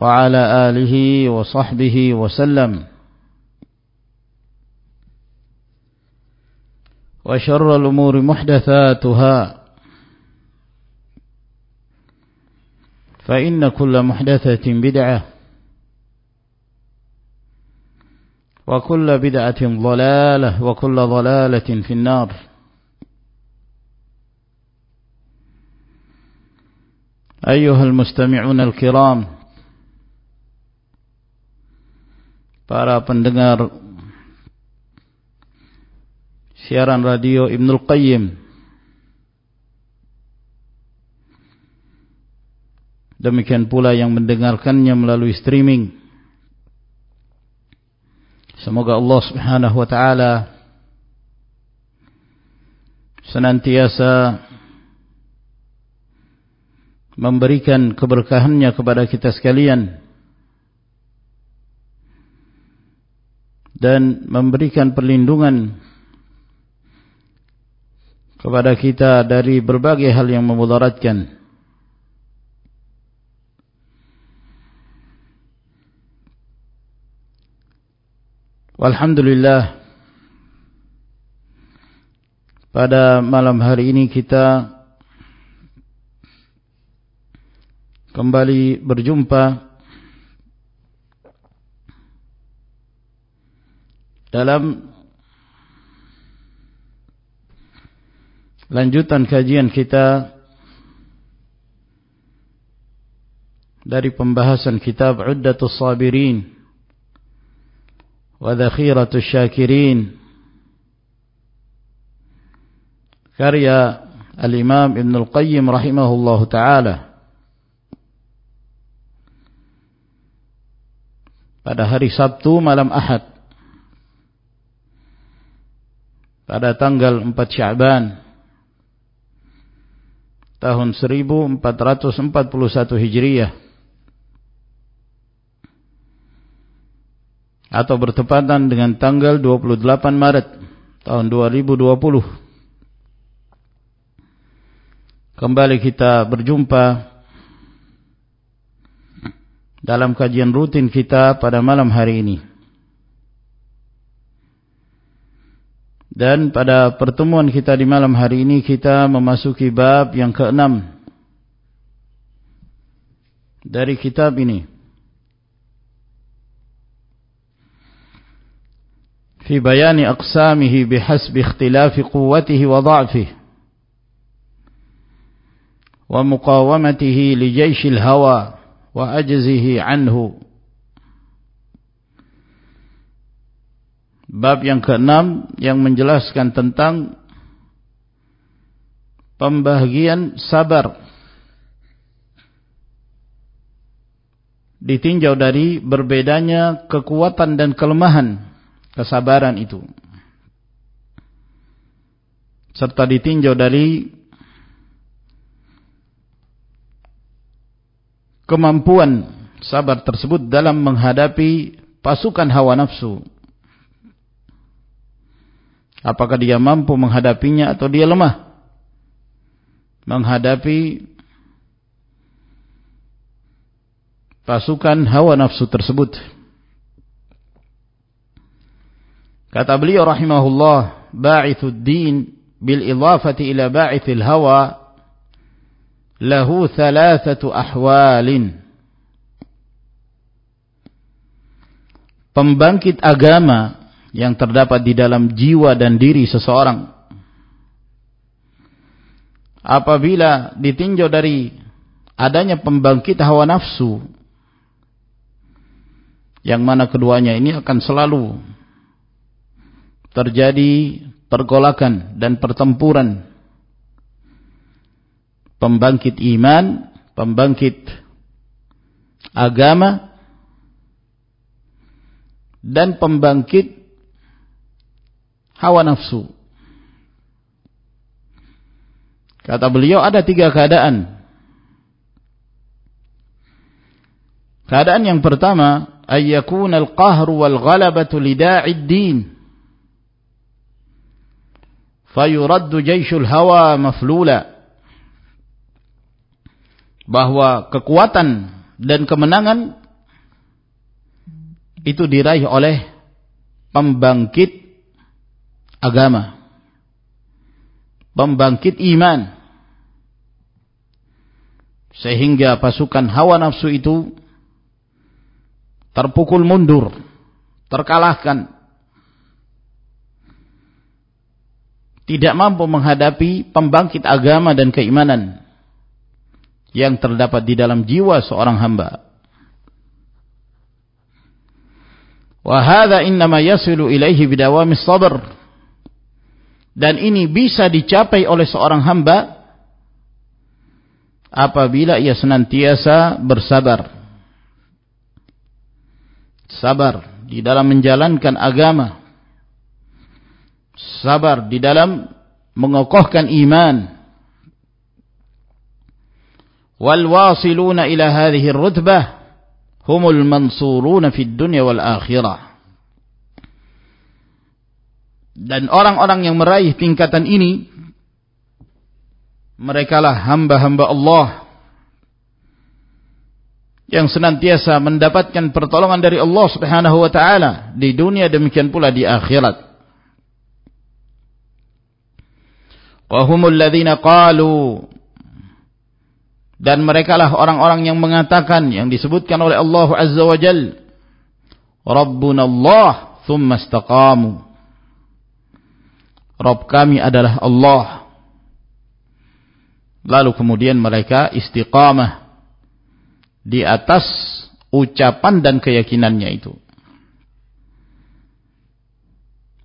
وعلى آله وصحبه وسلم. وشر الأمور محدثاتها. فإن كل محدثة بدعة. وكل بدعة ضلالة. وكل ضلالة في النار. أيها المستمعون الكرام para pendengar siaran radio Ibnul Qayyim. Demikian pula yang mendengarkannya melalui streaming. Semoga Allah Subhanahu wa taala senantiasa memberikan keberkahannya kepada kita sekalian dan memberikan perlindungan kepada kita dari berbagai hal yang memudaratkan. Alhamdulillah pada malam hari ini kita kembali berjumpa dalam lanjutan kajian kita dari pembahasan kitab Uddatus Sabirin wa Dhakhiratus Syakirin karya Al-Imam Ibn Al-Qayyim rahimahullah ta'ala. Pada hari Sabtu malam Ahad pada tanggal 4 Syaban tahun 1441 Hijriah atau bertepatan dengan tanggal 28 Maret tahun 2020 kembali kita berjumpa dalam kajian rutin kita pada malam hari ini Dan pada pertemuan kita di malam hari ini kita memasuki bab yang keenam dari kitab ini. Fi bayani aqsamihi bihasbi ikhtilafi quwwatihi wa dha'fihi wa muqawamatihi li jayshil hawa wa ajzihi anhu Bab yang keenam yang menjelaskan tentang pembahagian sabar. Ditinjau dari berbedanya kekuatan dan kelemahan kesabaran itu. Serta ditinjau dari kemampuan sabar tersebut dalam menghadapi pasukan hawa nafsu Apakah dia mampu menghadapinya atau dia lemah menghadapi pasukan hawa nafsu tersebut. Kata beliau rahimahullah, ba'ithud din bil idafati ila ba'ithil hawa lahu thalathatu ahwalin. Pembangkit agama yang terdapat di dalam jiwa dan diri seseorang. Apabila ditinjau dari adanya pembangkit hawa nafsu yang mana keduanya ini akan selalu terjadi pergolakan dan pertempuran. Pembangkit iman pembangkit agama dan pembangkit hawa nafsu. Kata beliau ada tiga keadaan. Keadaan yang pertama, ayyakun al-qahru wal ghalabatu lida'id din. Fayuraddu jayshul hawa maflula. Bahwa kekuatan dan kemenangan itu diraih oleh pembangkit agama. Pembangkit iman. Sehingga pasukan hawa nafsu itu terpukul mundur terkalahkan. Tidak mampu menghadapi pembangkit agama dan keimanan yang terdapat di dalam jiwa seorang hamba. Wa hadha innama yasilu ilaihi bidawamis sabr dan ini bisa dicapai oleh seorang hamba apabila ia senantiasa bersabar. Sabar di dalam menjalankan agama. Sabar di dalam mengokohkan iman. Wal wasiluna ila hadhihi ar-rutbah humul mansuruna fid dunya wal akhirah dan orang-orang yang meraih tingkatan ini merekalah hamba-hamba Allah yang senantiasa mendapatkan pertolongan dari Allah Subhanahu wa taala di dunia demikian pula di akhirat. Wa humul ladzina qalu dan merekalah orang-orang yang mengatakan yang disebutkan oleh Allah Azza wa Jalla Rabbuna Allah thumma istaqamu Rob kami adalah Allah. Lalu kemudian mereka istiqamah di atas ucapan dan keyakinannya itu.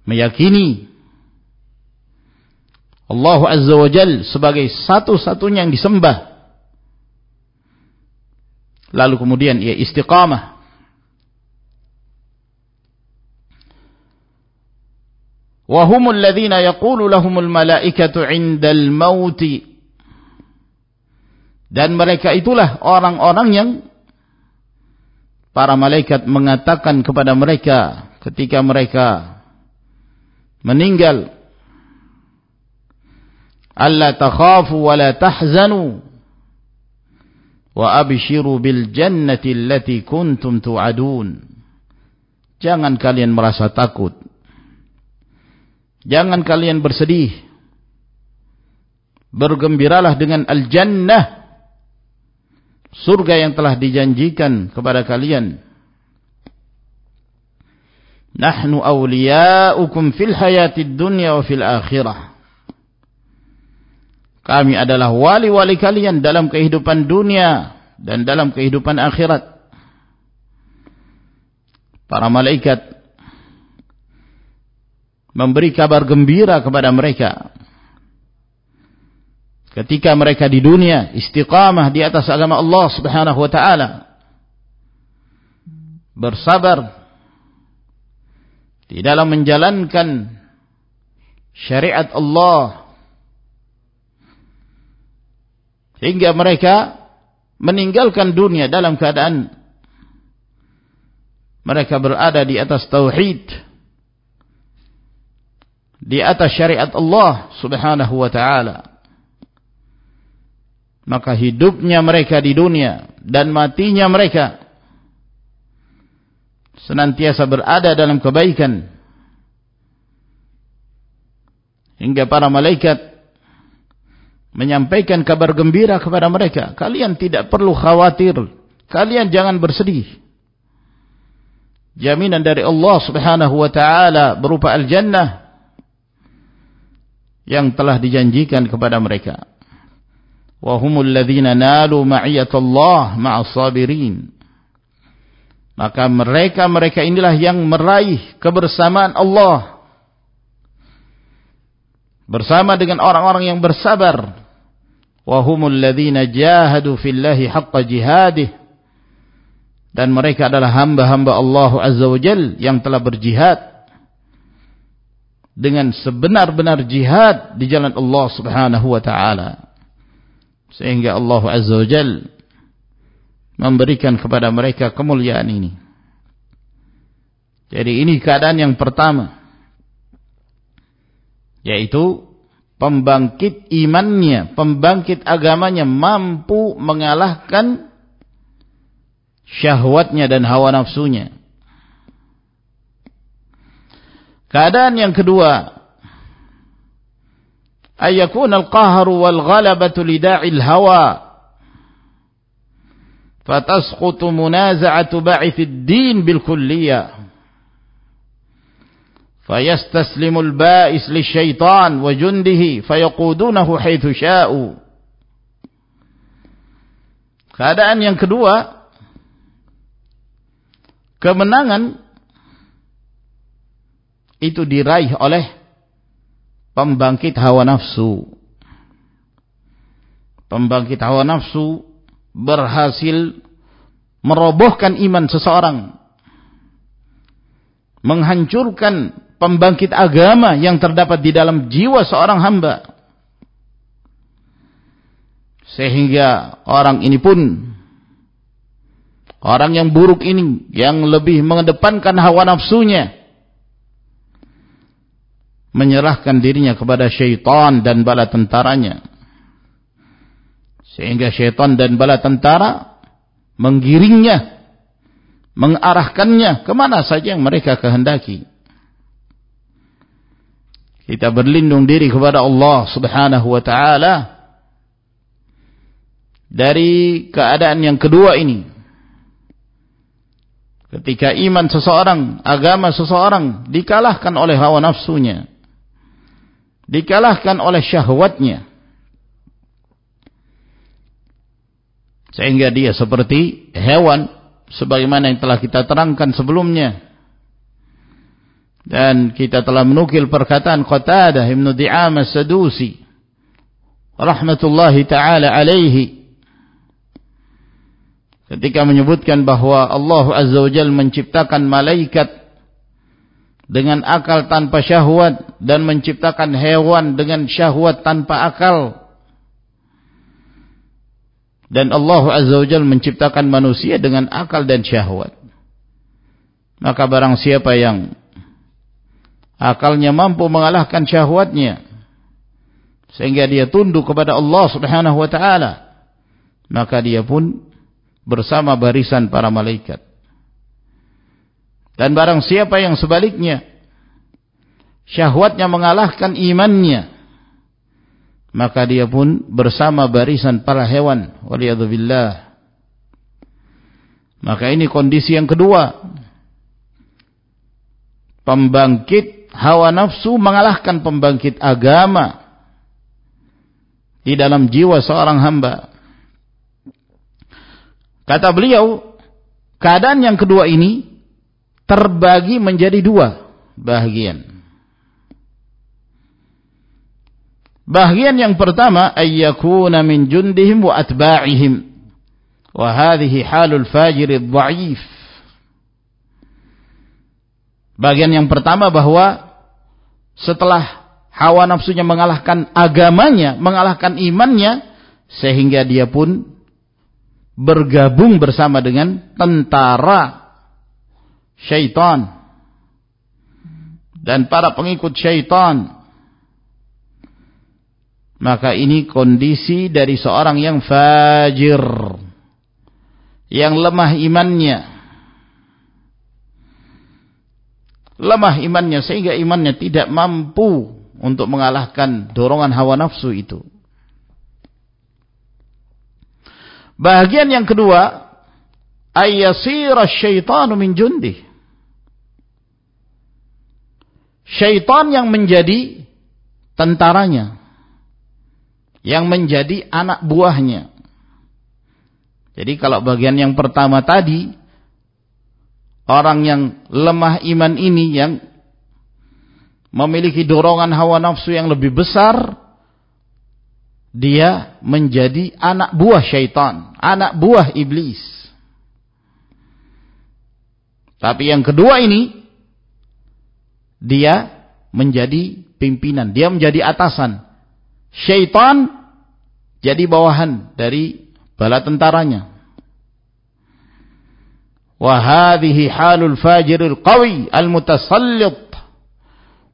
Meyakini Allah Azza wa Jal sebagai satu-satunya yang disembah. Lalu kemudian ia istiqamah wa humul ladzina yaqulu lahumul malaikatu indal mauti dan mereka itulah orang-orang yang para malaikat mengatakan kepada mereka ketika mereka meninggal alla takhafu wa la tahzanu wa abshiru bil jannati allati kuntum tu'adun. Jangan kalian merasa takut. Jangan kalian bersedih. Bergembiralah dengan al-jannah. Surga yang telah dijanjikan kepada kalian. Nahnu awliya'ukum fil hayatid dunya wa fil akhirah. Kami adalah wali-wali kalian dalam kehidupan dunia dan dalam kehidupan akhirat. Para malaikat memberi kabar gembira kepada mereka. Ketika mereka di dunia istiqamah di atas agama Allah Subhanahu wa taala. Bersabar di dalam menjalankan syariat Allah. Hingga mereka meninggalkan dunia dalam keadaan mereka berada di atas tauhid di atas syariat Allah subhanahu wa ta'ala. Maka hidupnya mereka di dunia dan matinya mereka senantiasa berada dalam kebaikan. Hingga para malaikat menyampaikan kabar gembira kepada mereka. Kalian tidak perlu khawatir. Kalian jangan bersedih. Jaminan dari Allah subhanahu wa ta'ala berupa al-jannah yang telah dijanjikan kepada mereka. Wa humul ladzina nalu ma'iyatullah ma'as sabirin. Maka mereka-mereka inilah yang meraih kebersamaan Allah bersama dengan orang-orang yang bersabar. Wa humul ladzina jahadu fillahi haqqa jihadih. Dan mereka adalah hamba-hamba Allah Azza wa Jal yang telah berjihad dengan sebenar-benar jihad di jalan Allah Subhanahu wa taala. Sehingga Allah Azza wa Jal memberikan kepada mereka kemuliaan ini. Jadi ini keadaan yang pertama. Yaitu pembangkit imannya, pembangkit agamanya mampu mengalahkan syahwatnya dan hawa nafsunya. Keadaan yang kedua, ayakun al-qahru wal ghalabatu lida'il hawa. Fatasqutu munaza'atu ba'ithid din bil kulliyah. فيستسلم البائس للشيطان وجنده فيقودونه حيث شاءوا keadaan yang kedua kemenangan itu diraih oleh pembangkit hawa nafsu. Pembangkit hawa nafsu berhasil merobohkan iman seseorang. Menghancurkan pembangkit agama yang terdapat di dalam jiwa seorang hamba. Sehingga orang ini pun orang yang buruk ini yang lebih mengedepankan hawa nafsunya menyerahkan dirinya kepada syaitan dan bala tentaranya. Sehingga syaitan dan bala tentara menggiringnya mengarahkannya ke mana saja yang mereka kehendaki. Kita berlindung diri kepada Allah subhanahu wa ta'ala dari keadaan yang kedua ini. Ketika iman seseorang agama seseorang dikalahkan oleh hawa nafsunya dikalahkan oleh syahwatnya. Sehingga dia seperti hewan sebagaimana yang telah kita terangkan sebelumnya. Dan kita telah menukil perkataan Qatadah Ibn Di'amah Sadusi rahmatullahi taala alaihi ketika menyebutkan bahwa Allah Azza wa Jalla menciptakan malaikat dengan akal tanpa syahwat dan menciptakan hewan dengan syahwat tanpa akal. Dan Allah Azza wa Jalla menciptakan manusia dengan akal dan syahwat. Maka barang siapa yang akalnya mampu mengalahkan syahwatnya sehingga dia tunduk kepada Allah Subhanahu wa taala maka dia pun bersama barisan para malaikat dan barang siapa yang sebaliknya syahwatnya mengalahkan imannya maka dia pun bersama barisan para hewan waliyadzubillah maka ini kondisi yang kedua. Pembangkit hawa nafsu mengalahkan pembangkit agama di dalam jiwa seorang hamba. Kata beliau keadaan yang kedua ini terbagi menjadi dua bahagian. Bagian yang pertama ayyakuna min jundihim wa atba'ihim. Wa hadhihi halul fajir dhaif. Bagian yang pertama bahwa setelah hawa nafsunya mengalahkan agamanya, mengalahkan imannya sehingga dia pun bergabung bersama dengan tentara syaitan. Dan para pengikut syaitan maka ini kondisi dari seorang yang fajir yang lemah imannya. Lemah imannya sehingga imannya tidak mampu untuk mengalahkan dorongan hawa nafsu itu. Bagian yang kedua ayyasira syaitanu min jundih syaitan yang menjadi tentaranya yang menjadi anak buahnya. Jadi kalau bagian yang pertama tadi orang yang lemah iman ini yang memiliki dorongan hawa nafsu yang lebih besar dia menjadi anak buah syaitan, anak buah iblis. Tapi yang kedua ini dia menjadi pimpinan, dia menjadi atasan. Syaitan jadi bawahan dari bala tentaranya. Wa hadhihi halul fajiril qawi al-mutasallit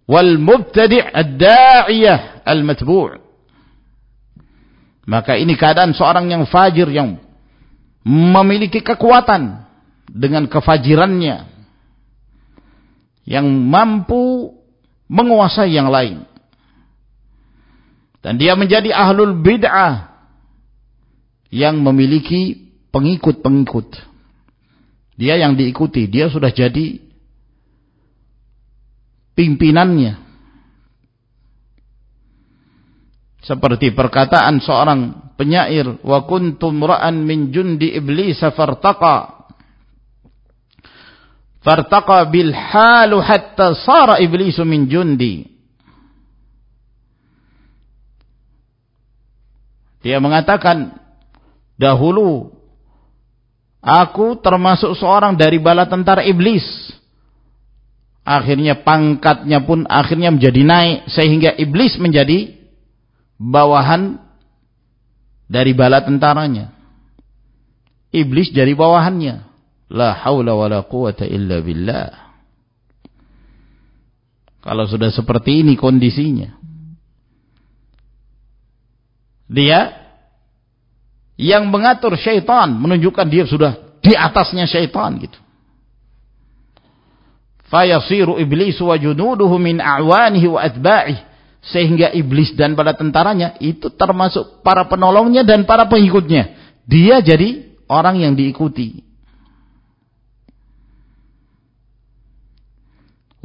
wal mubtadi' ad-da'iyah al-matbu'. Maka ini keadaan seorang yang fajir yang memiliki kekuatan dengan kefajirannya yang mampu menguasai yang lain dan dia menjadi ahlul bid'ah yang memiliki pengikut-pengikut. Dia yang diikuti, dia sudah jadi pimpinannya. Seperti perkataan seorang penyair, "Wa kuntum ra'an min jundi iblis fartaqa." Fartaqa bil halu hatta sara iblisu min jundi. Dia mengatakan, dahulu aku termasuk seorang dari bala tentara iblis. Akhirnya pangkatnya pun akhirnya menjadi naik sehingga iblis menjadi bawahan dari bala tentaranya. Iblis jadi bawahannya. La haula wa la quwata illa billah. Kalau sudah seperti ini kondisinya. Dia yang mengatur syaitan menunjukkan dia sudah di atasnya syaitan gitu. Fayasiru iblis wa junuduhu min a'wanihi wa atba'ih sehingga iblis dan para tentaranya itu termasuk para penolongnya dan para pengikutnya. Dia jadi orang yang diikuti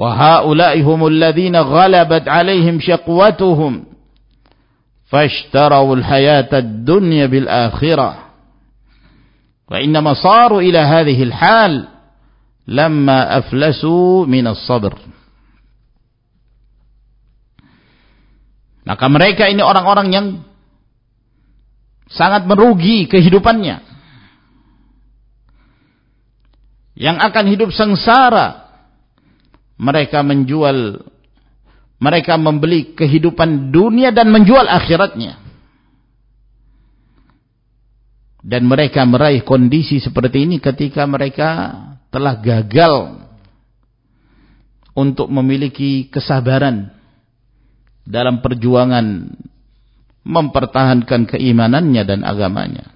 wa haula'i humul ladzina ghalabat 'alaihim syaqwatuhum fashtarawul hayatad dunya bil akhirah wa innama saru ila hadhihi al hal maka mereka ini orang-orang yang sangat merugi kehidupannya. Yang akan hidup sengsara. Mereka menjual mereka membeli kehidupan dunia dan menjual akhiratnya. Dan mereka meraih kondisi seperti ini ketika mereka telah gagal untuk memiliki kesabaran dalam perjuangan mempertahankan keimanannya dan agamanya.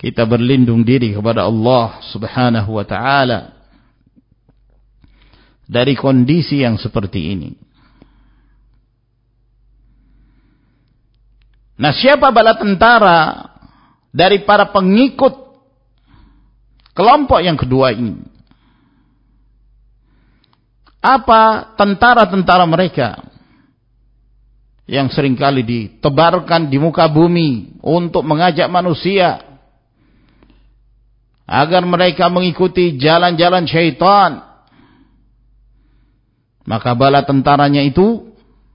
Kita berlindung diri kepada Allah subhanahu wa ta'ala dari kondisi yang seperti ini. Nah siapa bala tentara dari para pengikut kelompok yang kedua ini? Apa tentara-tentara mereka yang sering kali ditebarkan di muka bumi untuk mengajak manusia agar mereka mengikuti jalan-jalan syaitan maka bala tentaranya itu,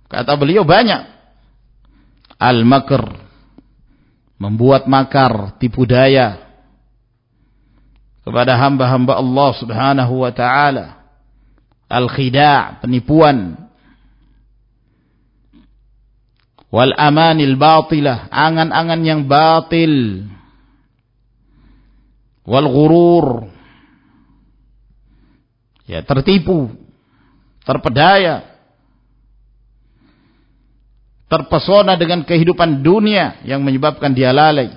kata beliau banyak. al-makr. Membuat makar tipu daya. Kepada hamba-hamba Allah Subhanahu wa taala. Al-khida' penipuan. Wal amanil batilah angan-angan yang batil. Wal ghurur ya tertipu terpedaya terpesona dengan kehidupan dunia yang menyebabkan dia lalai.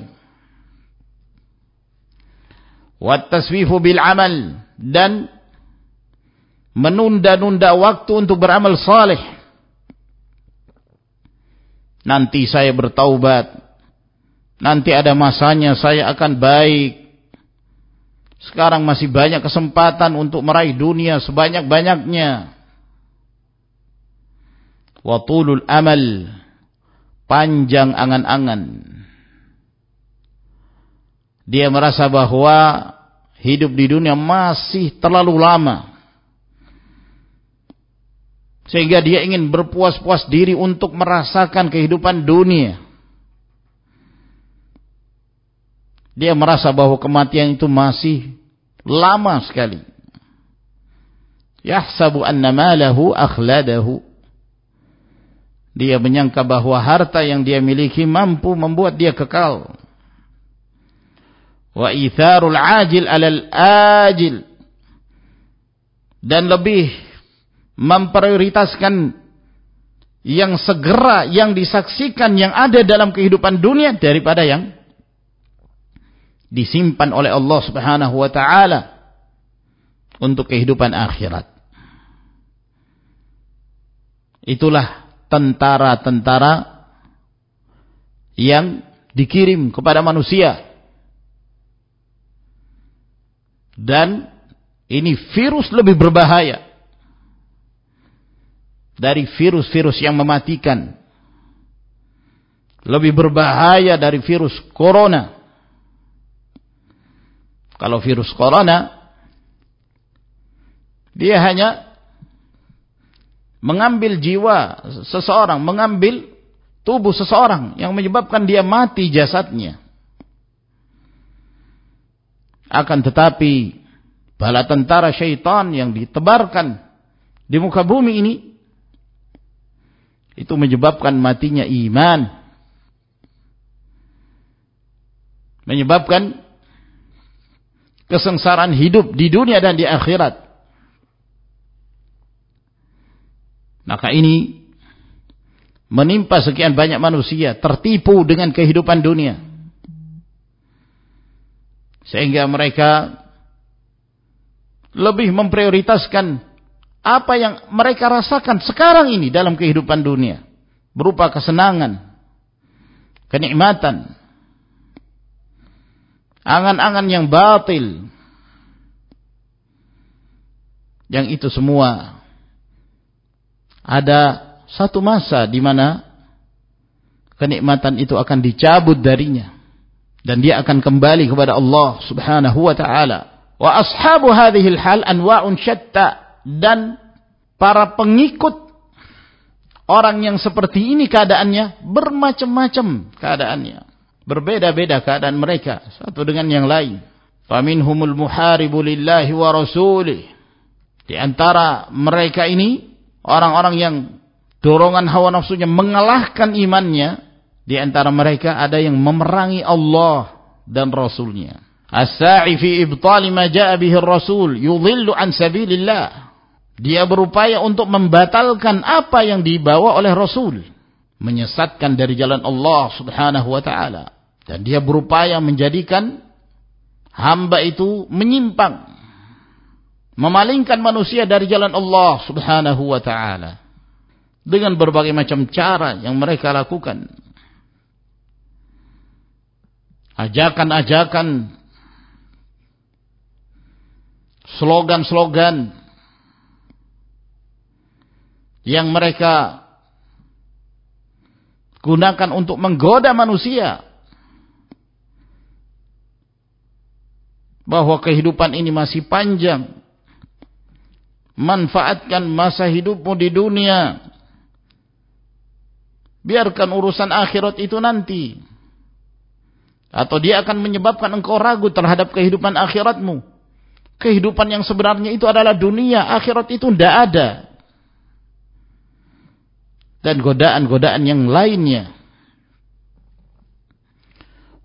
Wat taswifu bil amal dan menunda-nunda waktu untuk beramal saleh. Nanti saya bertaubat. Nanti ada masanya saya akan baik. Sekarang masih banyak kesempatan untuk meraih dunia sebanyak-banyaknya watulul amal panjang angan-angan dia merasa bahwa hidup di dunia masih terlalu lama sehingga dia ingin berpuas-puas diri untuk merasakan kehidupan dunia. Dia merasa bahwa kematian itu masih lama sekali. Yahsabu anna malahu akhladahu. Dia menyangka bahwa harta yang dia miliki mampu membuat dia kekal. Wa itharul ajil alal ajil. Dan lebih memprioritaskan yang segera yang disaksikan yang ada dalam kehidupan dunia daripada yang disimpan oleh Allah Subhanahu wa taala untuk kehidupan akhirat. Itulah tentara-tentara yang dikirim kepada manusia. Dan ini virus lebih berbahaya dari virus-virus yang mematikan. Lebih berbahaya dari virus corona. Kalau virus corona, dia hanya mengambil jiwa seseorang, mengambil tubuh seseorang yang menyebabkan dia mati jasadnya. Akan tetapi bala tentara syaitan yang ditebarkan di muka bumi ini itu menyebabkan matinya iman menyebabkan kesengsaraan hidup di dunia dan di akhirat maka ini menimpa sekian banyak manusia tertipu dengan kehidupan dunia. Sehingga mereka lebih memprioritaskan apa yang mereka rasakan sekarang ini dalam kehidupan dunia. Berupa kesenangan kenikmatan angan-angan yang batil. Yang itu semua ada satu masa di mana kenikmatan itu akan dicabut darinya dan dia akan kembali kepada Allah Subhanahu wa taala wa ashabu hadhihi hal anwa'un syatta dan para pengikut orang yang seperti ini keadaannya bermacam-macam keadaannya. Berbeda-beda keadaan mereka satu dengan yang lain. Faminhumul muharibu lillahi wa rasulih. Di antara mereka ini orang-orang yang dorongan hawa nafsunya mengalahkan imannya, di antara mereka ada yang memerangi Allah dan Rasulnya. As-sa'i fi ibtali ma ja'a ar-rasul yudhillu an sabilillah. Dia berupaya untuk membatalkan apa yang dibawa oleh Rasul. Menyesatkan dari jalan Allah subhanahu wa ta'ala. Dan dia berupaya menjadikan hamba itu menyimpang. Memalingkan manusia dari jalan Allah subhanahu wa ta'ala. Dengan berbagai macam cara yang mereka lakukan. Ajakan-ajakan. Slogan-slogan yang mereka gunakan untuk menggoda manusia bahwa kehidupan ini masih panjang manfaatkan masa hidupmu di dunia Biarkan urusan akhirat itu nanti. Atau dia akan menyebabkan engkau ragu terhadap kehidupan akhiratmu. Kehidupan yang sebenarnya itu adalah dunia, akhirat itu tidak ada. Dan godaan-godaan yang lainnya.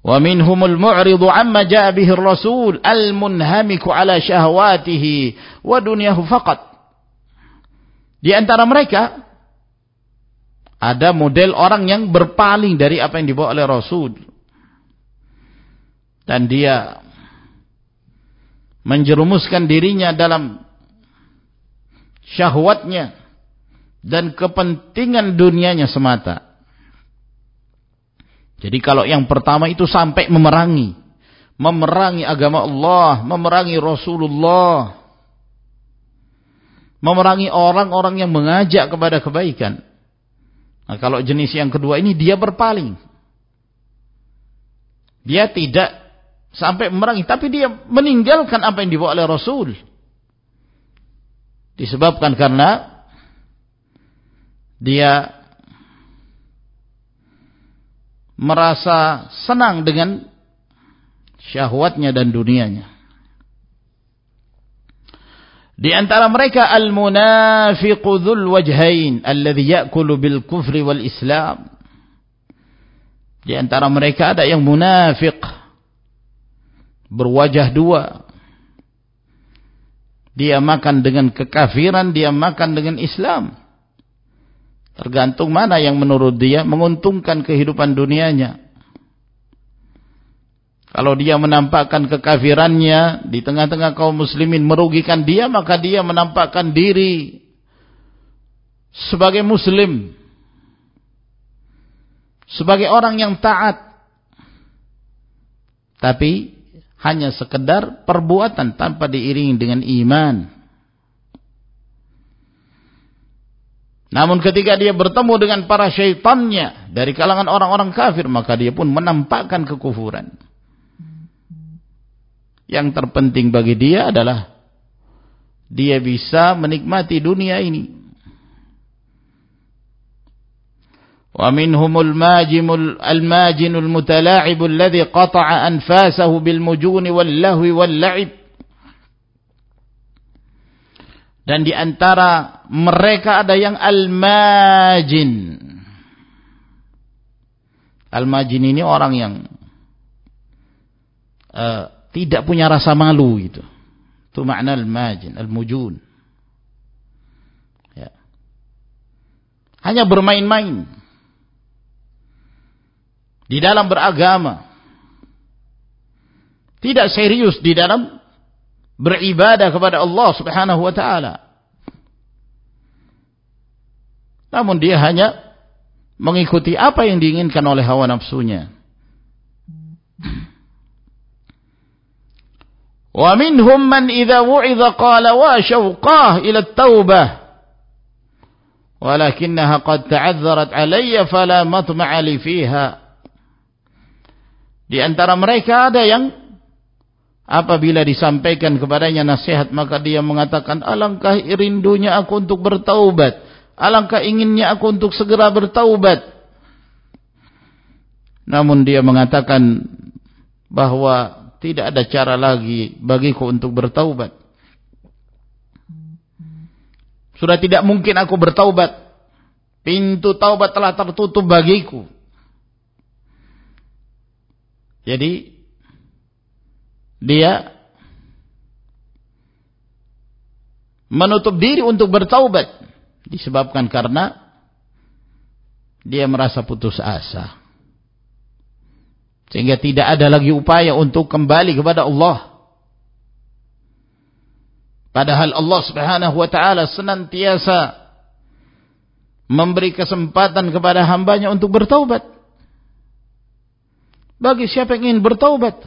Wa minhumul mu'ridu amma ja'a bihi ar-rasul al-munhamiku ala syahwatihi wa dunyahu faqat. Di antara mereka ada model orang yang berpaling dari apa yang dibawa oleh Rasul dan dia menjerumuskan dirinya dalam syahwatnya dan kepentingan dunianya semata. Jadi kalau yang pertama itu sampai memerangi, memerangi agama Allah, memerangi Rasulullah, memerangi orang-orang yang mengajak kepada kebaikan. Nah, kalau jenis yang kedua ini dia berpaling. Dia tidak sampai memerangi tapi dia meninggalkan apa yang dibawa oleh Rasul disebabkan karena dia merasa senang dengan syahwatnya dan dunianya di antara mereka al-munafiqu dzul wajhain alladhi ya'kulu bil kufri wal islam di antara mereka ada yang munafik berwajah dua. Dia makan dengan kekafiran, dia makan dengan Islam. Tergantung mana yang menurut dia menguntungkan kehidupan dunianya. Kalau dia menampakkan kekafirannya di tengah-tengah kaum muslimin merugikan dia, maka dia menampakkan diri sebagai muslim. Sebagai orang yang taat. Tapi hanya sekedar perbuatan tanpa diiringi dengan iman. Namun ketika dia bertemu dengan para syaitannya dari kalangan orang-orang kafir, maka dia pun menampakkan kekufuran. Yang terpenting bagi dia adalah dia bisa menikmati dunia ini. Wa minhumul majimul al-majinul mutala'ibul ladzi qata'a anfasahu bil wal lahwi wal la'ib. Dan di antara mereka ada yang al-majin. Al-majin ini orang yang uh, tidak punya rasa malu itu itu makna al-majin al-mujun ya. hanya bermain-main di dalam beragama. Tidak serius di dalam beribadah kepada Allah Subhanahu wa taala. Namun dia hanya mengikuti apa yang diinginkan oleh hawa nafsunya. Wa minhum man idza wu'idha qala wa shawqah ila at-taubah. Walakinnaha qad ta'azzarat alayya fala matma'a li fiha. Di antara mereka ada yang apabila disampaikan kepadanya nasihat maka dia mengatakan alangkah rindunya aku untuk bertaubat. Alangkah inginnya aku untuk segera bertaubat. Namun dia mengatakan bahwa tidak ada cara lagi bagiku untuk bertaubat. Sudah tidak mungkin aku bertaubat. Pintu taubat telah tertutup bagiku. Jadi dia menutup diri untuk bertaubat disebabkan karena dia merasa putus asa. Sehingga tidak ada lagi upaya untuk kembali kepada Allah. Padahal Allah Subhanahu wa taala senantiasa memberi kesempatan kepada hambanya untuk bertaubat bagi siapa yang ingin bertaubat.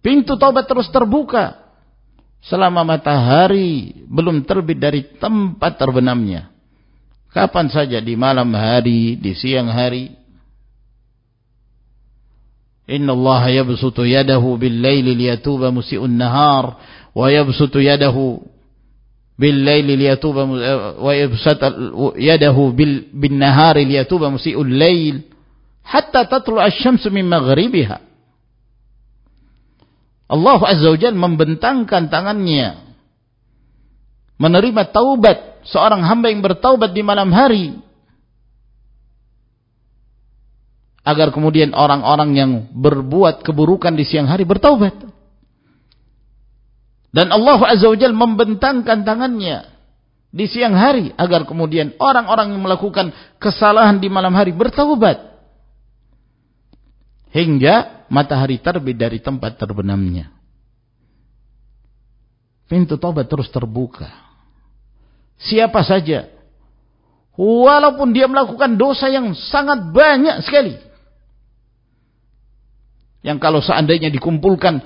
Pintu taubat terus terbuka selama matahari belum terbit dari tempat terbenamnya. Kapan saja di malam hari, di siang hari. Liyatuba musi'un nahar wa yabsutu yadahu bil laili liyatuba wa yabsat yadahu bil bin nahari liyatuba musii'ul lail hatta tatlu asy-syamsu min maghribiha. Allah Azza wa Jalla membentangkan tangannya menerima taubat seorang hamba yang bertaubat di malam hari agar kemudian orang-orang yang berbuat keburukan di siang hari bertaubat. Dan Allah Azza wa Jalla membentangkan tangannya di siang hari agar kemudian orang-orang yang melakukan kesalahan di malam hari bertaubat. Hingga matahari terbit dari tempat terbenamnya. Pintu taubat terus terbuka. Siapa saja walaupun dia melakukan dosa yang sangat banyak sekali yang kalau seandainya dikumpulkan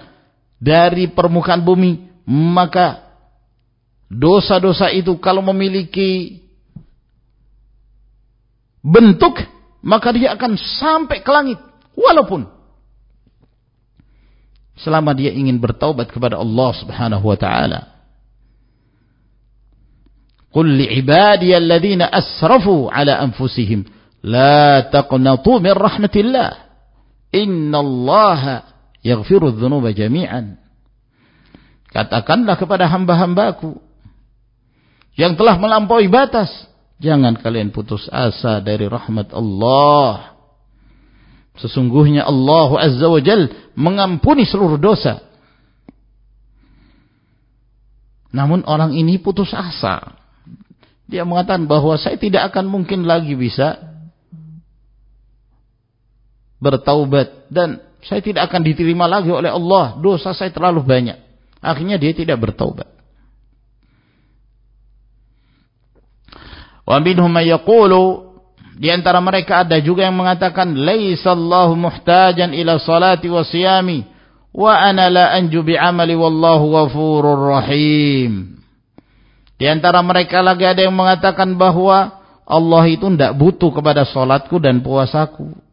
dari permukaan bumi maka dosa-dosa itu kalau memiliki bentuk maka dia akan sampai ke langit. Walaupun selama dia ingin bertaubat kepada Allah Subhanahu wa taala. Qul li'ibadiyalladzina asrafu ala anfusihim la taqnatu min rahmatillah innallaha yaghfiru dhunuba jami'an. Katakanlah kepada hamba-hambaku yang telah melampaui batas, jangan kalian putus asa dari rahmat Allah. Sesungguhnya Allah Azza wa Jal mengampuni seluruh dosa. Namun orang ini putus asa. Dia mengatakan bahwa saya tidak akan mungkin lagi bisa bertaubat dan saya tidak akan diterima lagi oleh Allah. Dosa saya terlalu banyak. Akhirnya dia tidak bertaubat. Wa minhum yaqulu di antara mereka ada juga yang mengatakan laisallahu muhtajan ila salati wa siyami wa ana la anju bi amali wallahu ghafurur rahim. Di antara mereka lagi ada yang mengatakan bahwa Allah itu tidak butuh kepada solatku dan puasaku.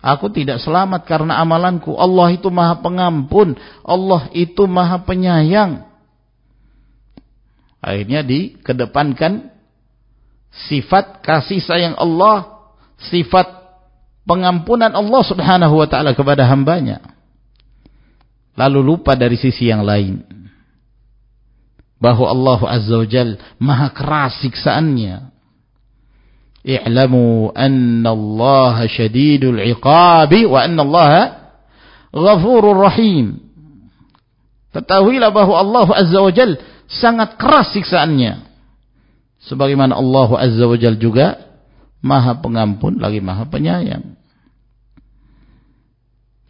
Aku tidak selamat karena amalanku. Allah itu maha pengampun. Allah itu maha penyayang. Akhirnya dikedepankan sifat kasih sayang Allah. Sifat pengampunan Allah subhanahu wa ta'ala kepada hambanya. Lalu lupa dari sisi yang lain bahwa Allah Azza wa Jal maha keras siksaannya. I'lamu anna Allah syadidul iqabi wa anna Allah ghafurur rahim. Ketahuilah bahwa Allah Azza wa Jal sangat keras siksaannya. Sebagaimana Allah Azza wa Jal juga maha pengampun lagi maha penyayang.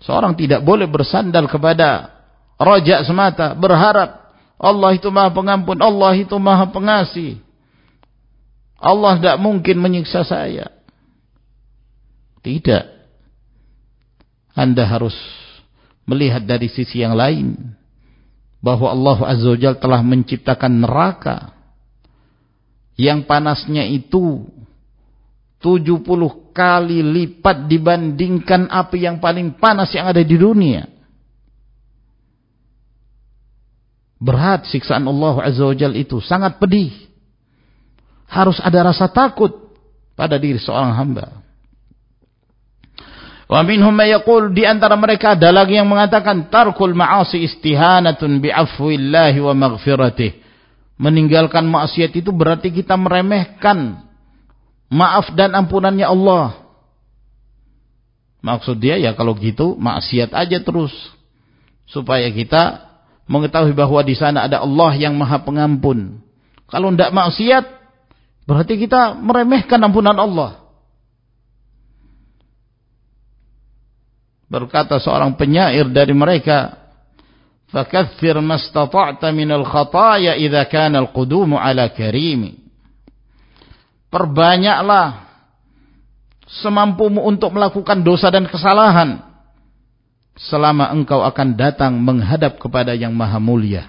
Seorang tidak boleh bersandar kepada rojak semata, berharap Allah itu maha pengampun, Allah itu maha pengasih. Allah tidak mungkin menyiksa saya. Tidak. Anda harus melihat dari sisi yang lain. Bahwa Allah Azza wa telah menciptakan neraka. Yang panasnya itu 70 kali lipat dibandingkan api yang paling panas yang ada di dunia. Berat siksaan Allah Azza wa itu. Sangat pedih. Harus ada rasa takut pada diri seorang hamba. Wa minhum yaqul di antara mereka ada lagi yang mengatakan tarkul ma'asi istihanatun bi'afwillahi wa maghfiratih. Meninggalkan maksiat itu berarti kita meremehkan maaf dan ampunannya Allah. Maksud dia ya kalau gitu maksiat aja terus supaya kita mengetahui bahwa di sana ada Allah yang Maha Pengampun. Kalau tidak maksiat, berarti kita meremehkan ampunan Allah. Berkata seorang penyair dari mereka, "Fakaththir mastata'ta minal khataya idza kana al-qudumu ala karimi." Perbanyaklah semampumu untuk melakukan dosa dan kesalahan selama engkau akan datang menghadap kepada yang maha mulia.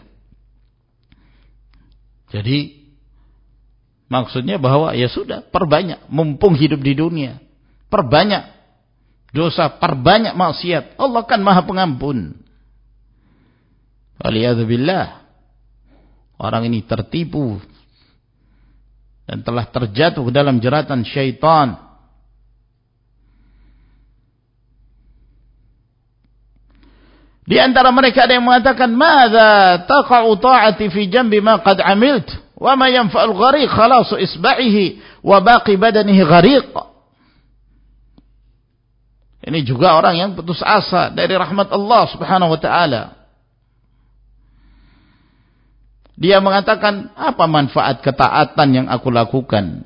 Jadi maksudnya bahwa ya sudah perbanyak mumpung hidup di dunia. Perbanyak dosa, perbanyak maksiat. Allah kan maha pengampun. Waliyadzubillah. orang ini tertipu dan telah terjatuh dalam jeratan syaitan. Di antara mereka ada yang mengatakan, "Madza taqa'u ta'ati fi jambi ma qad 'amilt, wa ma yanfa'ul ghariq khalasu isba'ihi wa baqi badanihi ghariq." Ini juga orang yang putus asa dari rahmat Allah Subhanahu wa taala. Dia mengatakan, apa manfaat ketaatan yang aku lakukan?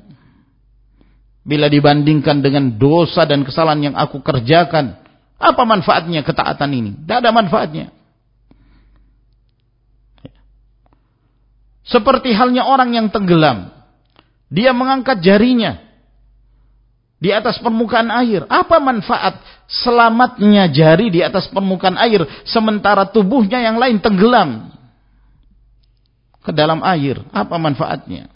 Bila dibandingkan dengan dosa dan kesalahan yang aku kerjakan, apa manfaatnya ketaatan ini? Tidak ada manfaatnya. Seperti halnya orang yang tenggelam. Dia mengangkat jarinya di atas permukaan air. Apa manfaat selamatnya jari di atas permukaan air sementara tubuhnya yang lain tenggelam? ke dalam air. Apa manfaatnya?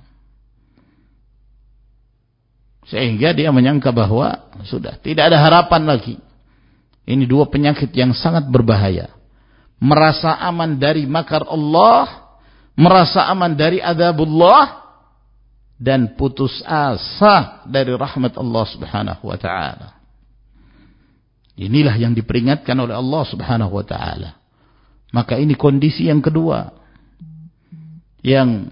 Sehingga dia menyangka bahwa sudah tidak ada harapan lagi. Ini dua penyakit yang sangat berbahaya. Merasa aman dari makar Allah, merasa aman dari adabullah, dan putus asa dari rahmat Allah subhanahu wa ta'ala. Inilah yang diperingatkan oleh Allah subhanahu wa ta'ala. Maka ini kondisi yang kedua yang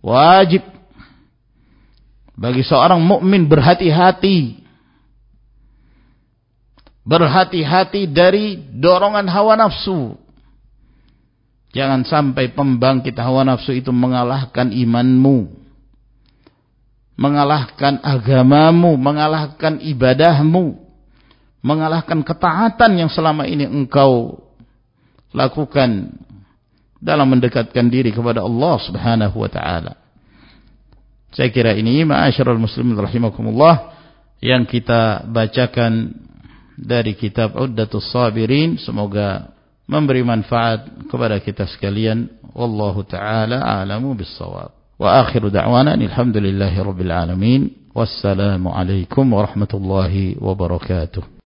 wajib bagi seorang mukmin berhati-hati berhati-hati dari dorongan hawa nafsu jangan sampai pembangkit hawa nafsu itu mengalahkan imanmu mengalahkan agamamu mengalahkan ibadahmu mengalahkan ketaatan yang selama ini engkau lakukan dalam mendekatkan diri kepada Allah Subhanahu wa taala. Saya kira ini ma'asyiral muslimin rahimakumullah yang kita bacakan dari kitab Uddatus Sabirin semoga memberi manfaat kepada kita sekalian wallahu taala alamu bissawab. Wa akhiru da'wana alhamdulillahi rabbil alamin wassalamu alaikum warahmatullahi wabarakatuh.